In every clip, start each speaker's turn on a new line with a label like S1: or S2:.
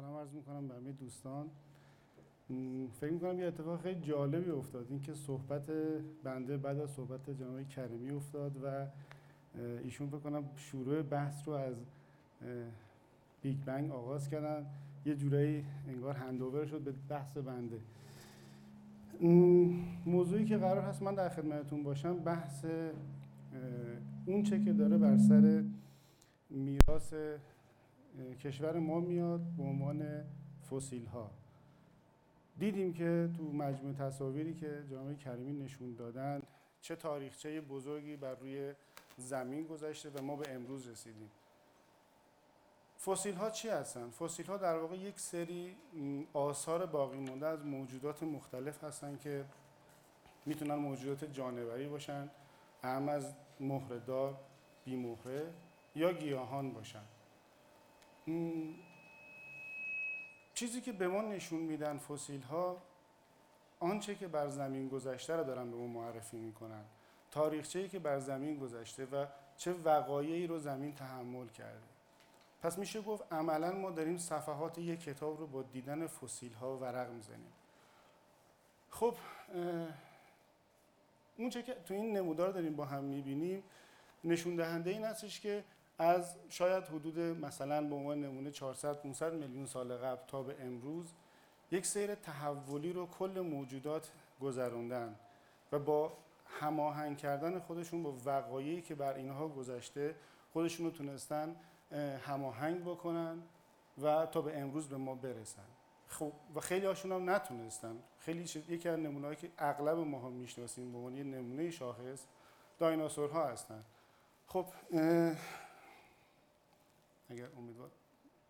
S1: سلام عرض می‌کنم به همه دوستان. فکر می‌کنم یه اتفاق خیلی جالبی افتاد. اینکه صحبت بنده بعد از صحبت جناب کریمی افتاد و ایشون فکر کنم شروع بحث رو از بیگ بنگ آغاز کردن. یه جورایی انگار هندوور شد به بحث بنده. موضوعی که قرار هست من در خدمتتون باشم بحث اون چه که داره بر سر میراث کشور ما میاد به عنوان فسیل ها دیدیم که تو مجموع تصاویری که جامعه کریمی نشون دادن چه تاریخچه بزرگی بر روی زمین گذشته و ما به امروز رسیدیم. فسیل ها چی هستن؟ فسیل ها در واقع یک سری آثار باقی مونده از موجودات مختلف هستن که می‌تونن موجودات جانوری باشن اهم از بی مهره یا گیاهان باشن. چیزی که به ما نشون میدن فسیل ها آنچه که بر زمین گذشته رو دارن به ما معرفی می‌کنن. تاریخچه‌ای که بر زمین گذشته و چه وقایعی رو زمین تحمل کرده. پس میشه گفت عملا ما داریم صفحات یک کتاب رو با دیدن فسیل ها ورق می‌زنیم. خب اون چه که تو این نمودار داریم با هم می‌بینیم نشون دهنده این هستش که از شاید حدود مثلا به عنوان نمونه 400 500 میلیون سال قبل تا به امروز یک سیر تحولی رو کل موجودات گذروندن و با هماهنگ کردن خودشون با وقایعی که بر اینها گذشته خودشون رو تونستن هماهنگ بکنن و تا به امروز به ما برسن. خب و خیلی هاشون هم نتونستن. خیلی یکی از نمونه‌هایی که اغلب ما هم می‌شناسیم به عنوان نمونه شاخص دایناسورها هستن. خب اگر امیدوار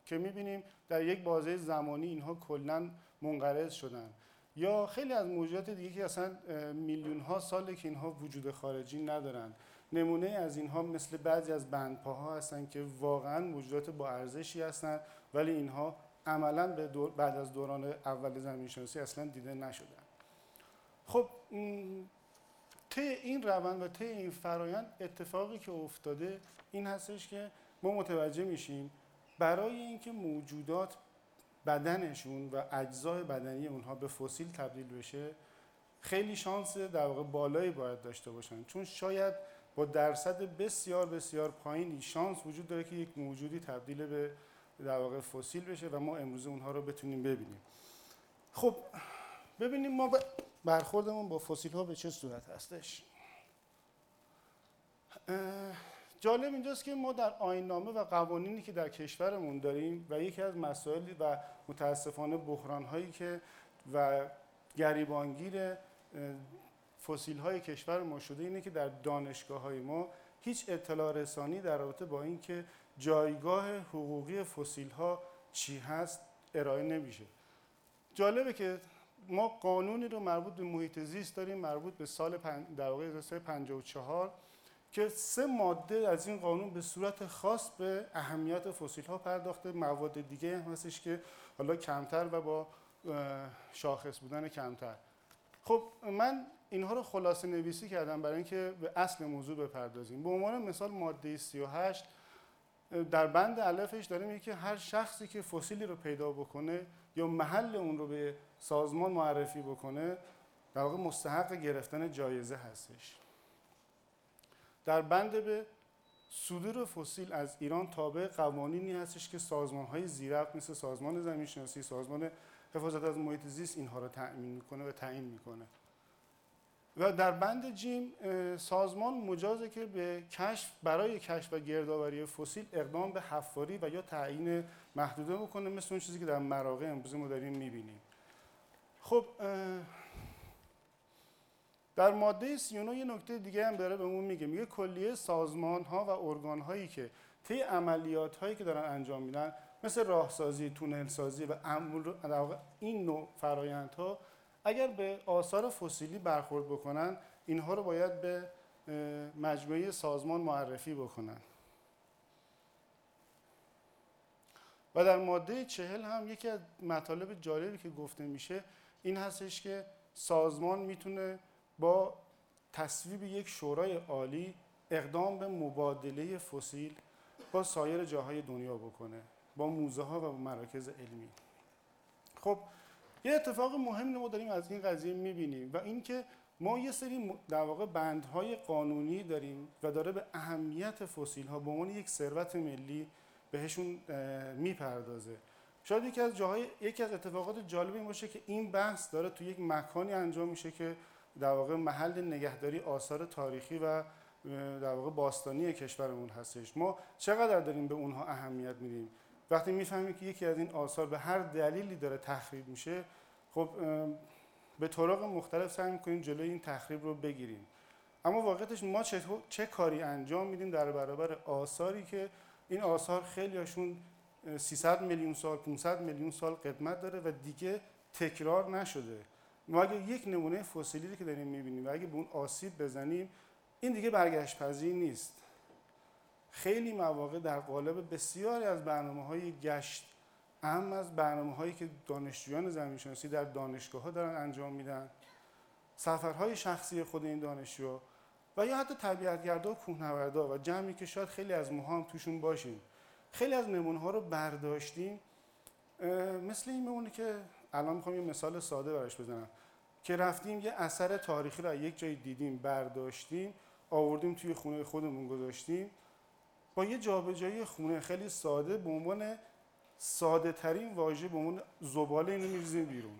S1: که می‌بینیم در یک بازه زمانی اینها کلا منقرض شدن. یا خیلی از موجودات دیگه که اصلا میلیون ها ساله که اینها وجود خارجی ندارن. نمونه از اینها مثل بعضی از بندپاها هستن که واقعا موجودات با ارزشی هستن ولی اینها عملا به بعد از دوران اول زمین شناسی اصلا دیده نشدن. خب طی این روند و طی این فرایند اتفاقی که افتاده این هستش که ما متوجه میشیم برای اینکه موجودات بدنشون و اجزای بدنی اونها به فسیل تبدیل بشه خیلی شانس در واقع بالایی باید داشته باشن. چون شاید با درصد بسیار بسیار پایینی شانس وجود داره که یک موجودی تبدیل به در واقع فسیل بشه و ما امروز اونها رو بتونیم ببینیم. خب ببینیم ما برخوردمون با فسیل ها به چه صورت هستش. جالب اینجاست که ما در آینامه و قوانینی که در کشورمون داریم و یکی از مسائلی و متاسفانه بحران هایی که و گریبانگیر فسیل های کشور ما شده اینه که در دانشگاه های ما هیچ اطلاع رسانی در رابطه با اینکه جایگاه حقوقی فسیل ها چی هست ارائه نمیشه. جالبه که ما قانونی رو مربوط به محیط زیست داریم مربوط به سال در واقع 54 که سه ماده از این قانون به صورت خاص به اهمیت فسیل ها پرداخته مواد دیگه هم هستش که حالا کمتر و با شاخص بودن کمتر. خب من اینها رو خلاصه نویسی کردم برای اینکه به اصل موضوع بپردازیم. به عنوان مثال ماده 38 در بند علفش داره میگه که هر شخصی که فسیلی رو پیدا بکنه یا محل اون رو به سازمان معرفی بکنه در واقع مستحق گرفتن جایزه هستش. در بند به صدور فسیل از ایران تابع قوانینی هستش که سازمان های زیرفت مثل سازمان زمین شناسی سازمان حفاظت از محیط زیست اینها رو تأمین می‌کنه و تعیین می‌کنه. و در بند جیم سازمان مجازه که به کشف برای کشف و گردآوری فسیل اقدام به حفاری و یا تعیین محدوده بکنه مثل اون چیزی که در مراقع امروز ما داریم می‌بینیم. خب در ماده 39 یه نکته دیگه هم داره بهمون میگه. میگه کلیه سازمان ها و ارگان هایی که طی عملیات هایی که دارن انجام میدن مثل راهسازی، تونل سازی و این نوع فرایندها اگر به آثار فسیلی برخورد بکنن اینها رو باید به مجموعه سازمان معرفی بکنن. و در ماده چهل هم یکی از مطالب جالبی که گفته میشه این هستش که سازمان می‌تونه با تصویب یک شورای عالی اقدام به مبادله فسیل با سایر جاهای دنیا بکنه با موزه ها و مراکز علمی. خب یه اتفاق مهم ما داریم از این قضیه می‌بینیم و اینکه ما یه سری در واقع بندهای قانونی داریم و داره به اهمیت فسیل ها به عنوان یک ثروت ملی بهشون می‌پردازه. شاید یکی از جاهای یکی از اتفاقات جالب این باشه که این بحث داره تو یک مکانی انجام میشه که در واقع محل نگهداری آثار تاریخی و در واقع باستانی کشورمون هستش. ما چقدر داریم به اونها اهمیت میدیم؟ وقتی می‌فهمیم که یکی از این آثار به هر دلیلی داره تخریب میشه خب به طرق مختلف سعی می‌کنیم جلوی این تخریب رو بگیریم. اما واقعیتش ما چه, چه کاری انجام میدیم در برابر آثاری که این آثار خیلی هاشون 300 میلیون سال 500 میلیون سال قدمت داره و دیگه تکرار نشده. ما اگه یک نمونه فسیلی که داریم می‌بینیم و اگه به اون آسیب بزنیم این دیگه برگشت پذیر نیست. خیلی مواقع در قالب بسیاری از برنامه های گشت اهم از برنامه هایی که دانشجویان زمینشناسی در دانشگاه ها دارن انجام میدن سفرهای شخصی خود این دانشجو و یا حتی طبیعتگردا و کوهنوردا و جمعی که شاید خیلی از ما هم توشون باشیم. خیلی از نمونه ها رو برداشتیم مثل این میمونه که الان می‌خوام یه مثال ساده براش بزنم. که رفتیم یه اثر تاریخی رو یک جایی دیدیم برداشتیم آوردیم توی خونه خودمون گذاشتیم. با یه جابجایی خونه خیلی ساده به عنوان ساده ترین واژه به عنوان زباله اینو میریزیم بیرون.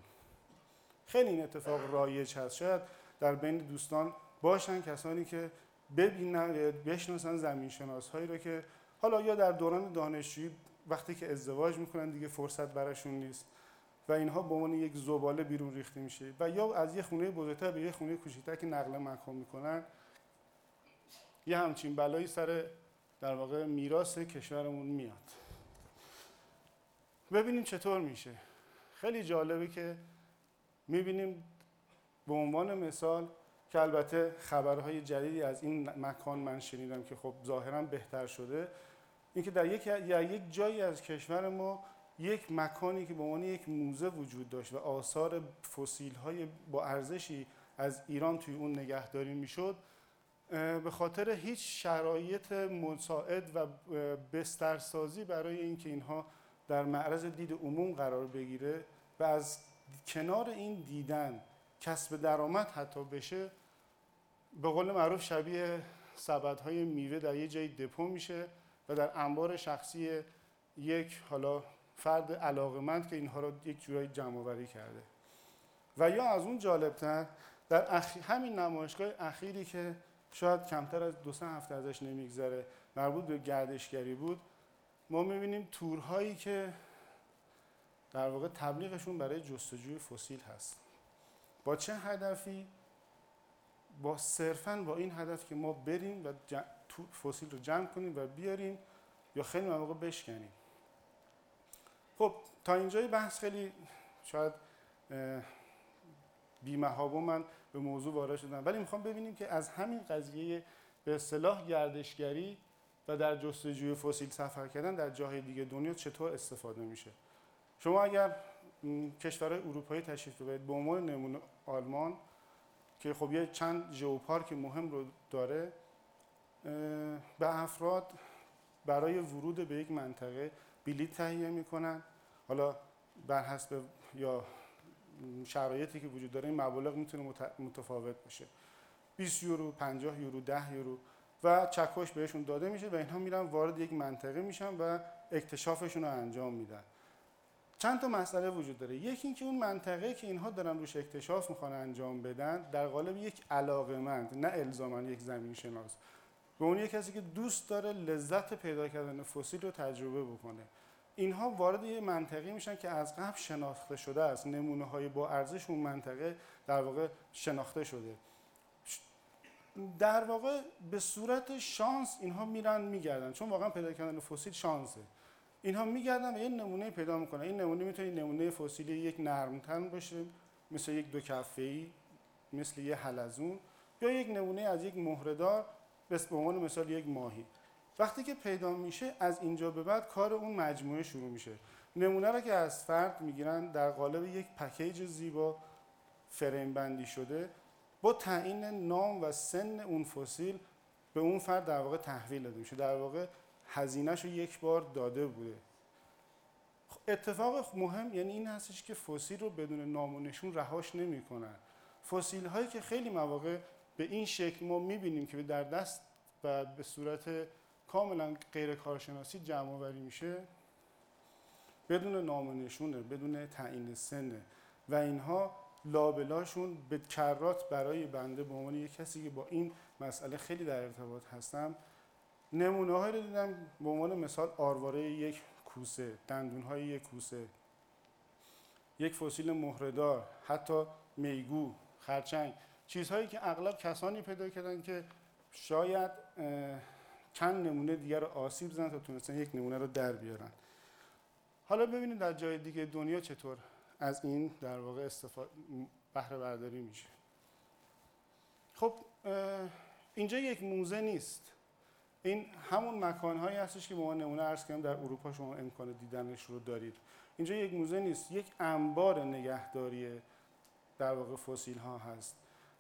S1: خیلی این اتفاق رایج هست. شاید در بین دوستان باشن کسانی که ببینن بشناسن زمین شناس هایی رو که حالا یا در دوران دانشجویی وقتی که ازدواج می‌کنن دیگه فرصت براشون نیست. و اینها به عنوان یک زباله بیرون ریخته میشه و یا از یه خونه بزرگتر به یه خونه کوچیکتر که نقل مکان می‌کنن یه همچین بلایی سر در واقع میراث کشورمون میاد. ببینیم چطور میشه. خیلی جالبه که می‌بینیم به عنوان مثال که البته خبرهای جدیدی از این مکان من شنیدم که خب ظاهرا بهتر شده اینکه در یک یا یک جایی از کشور ما یک مکانی که به عنوان یک موزه وجود داشت و آثار فسیل های با ارزشی از ایران توی اون نگهداری می‌شد به خاطر هیچ شرایط مساعد و بسترسازی برای اینکه اینها در معرض دید عموم قرار بگیره و از کنار این دیدن کسب درآمد حتی بشه به قول معروف شبیه سبدهای میوه در یه جای دپو میشه و در انبار شخصی یک حالا فرد علاقمند که اینها رو یک جورایی جمع آوری کرده. و یا از اون جالبتر در همین نمایشگاه اخیری که شاید کمتر از دو سه هفته ازش نمیگذره مربوط به گردشگری بود ما می‌بینیم تورهایی که در واقع تبلیغشون برای جستجوی فسیل هست. با چه هدفی؟ با صرفا با این هدف که ما بریم و فسیل رو جمع کنیم و بیاریم یا خیلی مواقع بشکنیم. خب تا اینجای بحث خیلی شاید بیمهابو من به موضوع وارد شدم. ولی می‌خوام ببینیم که از همین قضیه به اصطلاح گردشگری و در جستجوی فسیل سفر کردن در جاهای دیگه دنیا چطور استفاده میشه؟ شما اگر کشورهای اروپایی تشریف ببرید به عنوان نمونه آلمان که خب یه چند ژئوپارک مهم رو داره به افراد برای ورود به یک منطقه بلیط تهیه می‌کنن. حالا بر حسب یا شرایطی که وجود داره این مبالغ می‌تونه متفاوت باشه 20 یورو 50 یورو 10 یورو و چکش بهشون داده میشه و اینها میرن وارد یک منطقه میشن و اکتشافشون رو انجام میدن. چند تا مسئله وجود داره. یکی اینکه اون منطقه که اینها دارن روش اکتشاف می‌خوان انجام بدن در قالب یک علاقمند نه الزاما یک زمین شناس. به اون یک کسی که دوست داره لذت پیدا کردن فسیل رو تجربه بکنه. اینها وارد یه منطقه میشن که از قبل شناخته شده است. نمونه های با ارزش اون منطقه در واقع شناخته شده. در واقع به صورت شانس اینها میرن میگردن. چون واقعا پیدا کردن فسیل شانسه. اینها میگردن و یه نمونه پیدا می‌کنن. این نمونه می‌تونه نمونه فسیلی یک نرمتن باشه مثل یک دو ای مثل یه حلزون یا یک نمونه از یک مهردار به عنوان مثال یک ماهی. وقتی که پیدا میشه از اینجا به بعد کار اون مجموعه شروع میشه. نمونه رو که از فرد می‌گیرن در قالب یک پکیج زیبا فریم بندی شده با تعیین نام و سن اون فسیل به اون فرد در واقع تحویل داده میشه. در واقع هزینهش رو یک بار داده بوده. اتفاق مهم یعنی این هستش که فسیل رو بدون نام و نشون رهاش نمی‌کنن. فسیل هایی که خیلی مواقع به این شکل ما می‌بینیم که در دست و به صورت کاملا غیر کارشناسی جمع آوری میشه. بدون نام و نشونه بدون تعیین سنه و اینها لابلاشون به کرات برای بنده به عنوان یک کسی که با این مسئله خیلی در ارتباط هستم نمونه رو دیدم به عنوان مثال آرواره یک کوسه دندون های یک کوسه یک فسیل مهردار حتی میگو خرچنگ. چیزهایی که اغلب کسانی پیدا کردن که شاید چند نمونه دیگر رو آسیب زنن تا تونستن یک نمونه رو در بیارن. حالا ببینید در جای دیگه دنیا چطور از این در واقع استفاده بهره برداری میشه. خب اینجا یک موزه نیست. این همون مکانهایی هستش که به ما نمونه ارز کردم در اروپا شما امکان دیدنش رو دارید. اینجا یک موزه نیست. یک انبار نگهداری در واقع فسیل ها هست.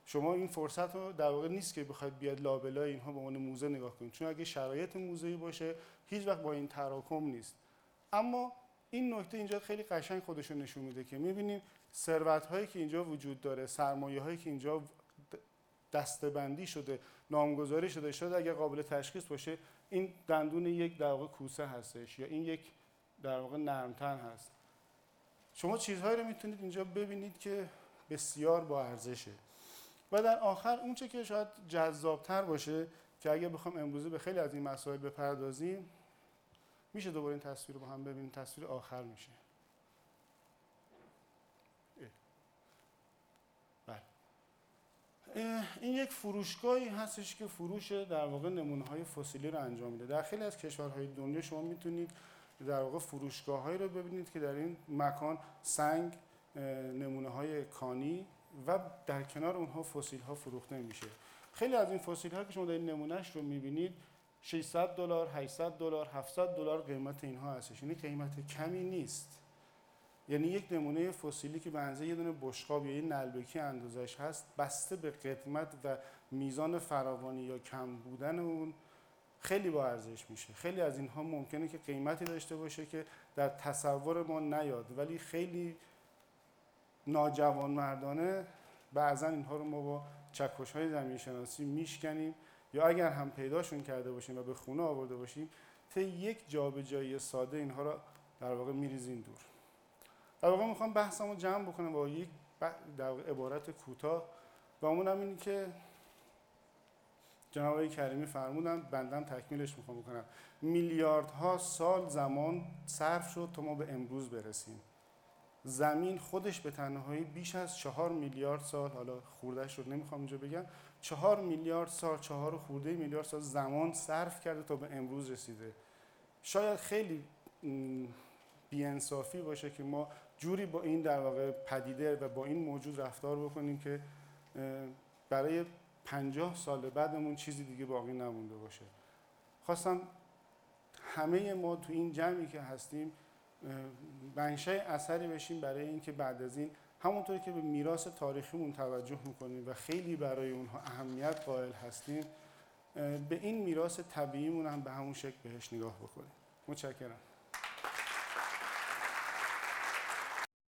S1: شما این فرصت رو در واقع نیست که بخواید بیاد لابلای اینها به عنوان موزه نگاه کنید. چون اگه شرایط موزه‌ای باشه هیچ وقت با این تراکم نیست. اما این نکته اینجا خیلی قشنگ خودش نشون میده که می‌بینیم ثروت هایی که اینجا وجود داره سرمایه هایی که اینجا دستبندی شده نامگذاری شده شاید اگر قابل تشخیص باشه این دندون یک در واقع کوسه هستش یا این یک در واقع نرمتن هست. شما چیزهایی رو می‌تونید اینجا ببینید که بسیار با ارزشه. و در آخر اون چه که شاید جذابتر باشه که اگر بخوام امروزه به خیلی از این مسائل بپردازیم میشه دوباره این تصویر رو با هم ببینیم. تصویر آخر میشه. بله. این یک فروشگاهی هستش که فروش در واقع نمونه های فسیلی رو انجام میده. در خیلی از کشورهای دنیا شما می‌تونید در واقع فروشگاه هایی رو ببینید که در این مکان سنگ نمونه های کانی و در کنار اونها فسیل ها فروخته میشه. خیلی از این فسیل ها که شما این نمونهش رو می‌بینید 600 دلار 800 دلار 700 دلار قیمت اینها هستش. یعنی قیمت کمی نیست. یعنی یک نمونه فسیلی که به یه دونه بشقاب یا یه نلبکی اندازش هست بسته به قدمت و میزان فراوانی یا کم بودن اون خیلی با ارزش میشه. خیلی از اینها ممکنه که قیمتی داشته باشه که در تصور ما نیاد ولی خیلی ناجوان مردانه بعضا اینها رو ما با چکش های زمین شناسی میشکنیم یا اگر هم پیداشون کرده باشیم و به خونه آورده باشیم تا یک جابجایی ساده اینها رو در واقع میریزیم دور. در واقع می‌خوام بحثمو جمع بکنم با یک در عبارت کوتاه و اون هم که جناب کریمی فرمودن بندم تکمیلش می‌خوام بکنم. میلیاردها سال زمان صرف شد تا ما به امروز برسیم. زمین خودش به تنهایی بیش از چهار میلیارد سال حالا خوردهش رو نمی‌خوام اینجا بگم چهار میلیارد سال چهار خورده میلیارد سال زمان صرف کرده تا به امروز رسیده. شاید خیلی بیانصافی باشه که ما جوری با این در واقع پدیده و با این موجود رفتار بکنیم که برای پنجاه سال بعدمون چیزی دیگه باقی نمونده باشه. خواستم همه ما تو این جمعی که هستیم منشأ اثری بشیم برای اینکه بعد از این همونطوری که به میراث تاریخیمون توجه می‌کنیم و خیلی برای اونها اهمیت قائل هستیم به این میراث طبیعیمون هم به همون شکل بهش نگاه بکنیم. متشکرم.